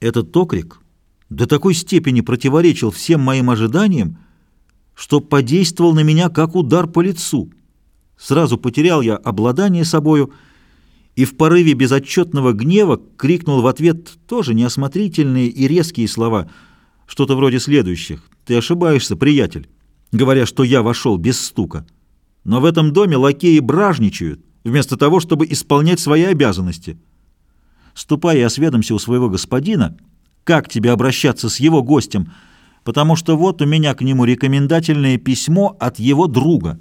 Этот окрик до такой степени противоречил всем моим ожиданиям, что подействовал на меня как удар по лицу. Сразу потерял я обладание собою и в порыве безотчетного гнева крикнул в ответ тоже неосмотрительные и резкие слова, что-то вроде следующих. «Ты ошибаешься, приятель», говоря, что я вошел без стука. Но в этом доме лакеи бражничают, вместо того, чтобы исполнять свои обязанности. Ступай и осведомься у своего господина, как тебе обращаться с его гостем, потому что вот у меня к нему рекомендательное письмо от его друга».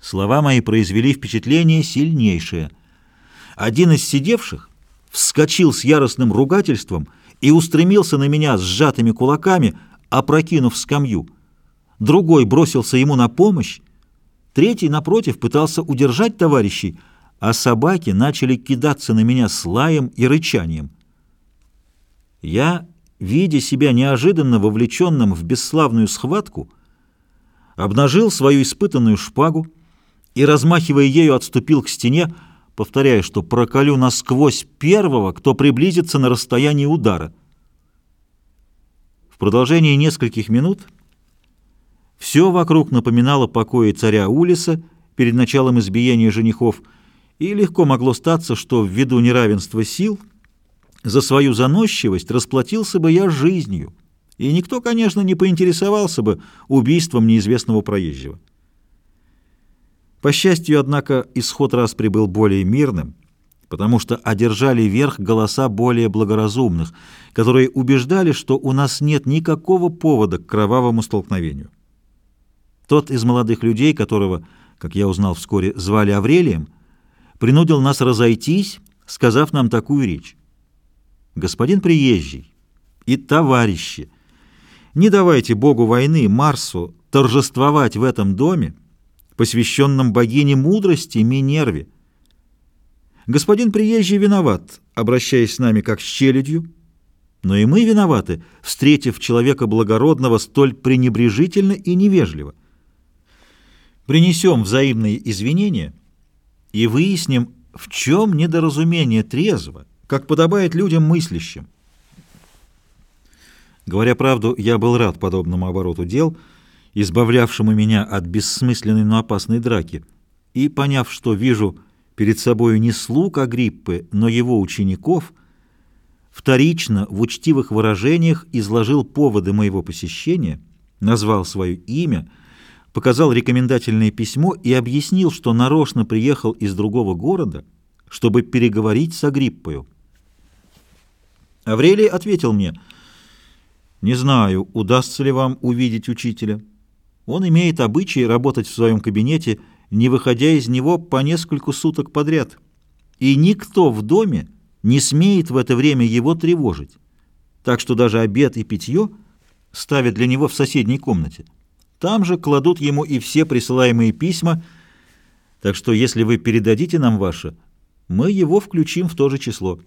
Слова мои произвели впечатление сильнейшее. Один из сидевших вскочил с яростным ругательством и устремился на меня с сжатыми кулаками, опрокинув скамью. Другой бросился ему на помощь, третий, напротив, пытался удержать товарищей, а собаки начали кидаться на меня с лаем и рычанием. Я, видя себя неожиданно вовлеченным в бесславную схватку, обнажил свою испытанную шпагу и, размахивая ею, отступил к стене, повторяя, что проколю насквозь первого, кто приблизится на расстояние удара. В продолжении нескольких минут все вокруг напоминало покои царя Улиса перед началом избиения женихов, и легко могло статься, что ввиду неравенства сил за свою заносчивость расплатился бы я жизнью, и никто, конечно, не поинтересовался бы убийством неизвестного проезжего. По счастью, однако, исход распри был более мирным, потому что одержали верх голоса более благоразумных, которые убеждали, что у нас нет никакого повода к кровавому столкновению. Тот из молодых людей, которого, как я узнал вскоре, звали Аврелием, принудил нас разойтись, сказав нам такую речь. «Господин приезжий и товарищи, не давайте Богу войны, Марсу, торжествовать в этом доме, посвященном богине мудрости Минерве. Господин приезжий виноват, обращаясь с нами как с челядью, но и мы виноваты, встретив человека благородного столь пренебрежительно и невежливо. Принесем взаимные извинения и выясним, в чем недоразумение трезво, как подобает людям мыслящим. Говоря правду, я был рад подобному обороту дел — избавлявшему меня от бессмысленной, но опасной драки, и, поняв, что вижу перед собою не слуг Агриппы, но его учеников, вторично в учтивых выражениях изложил поводы моего посещения, назвал свое имя, показал рекомендательное письмо и объяснил, что нарочно приехал из другого города, чтобы переговорить с Агриппою. Аврелий ответил мне, «Не знаю, удастся ли вам увидеть учителя». Он имеет обычай работать в своем кабинете, не выходя из него по нескольку суток подряд. И никто в доме не смеет в это время его тревожить. Так что даже обед и питье ставят для него в соседней комнате. Там же кладут ему и все присылаемые письма, так что если вы передадите нам ваше, мы его включим в то же число.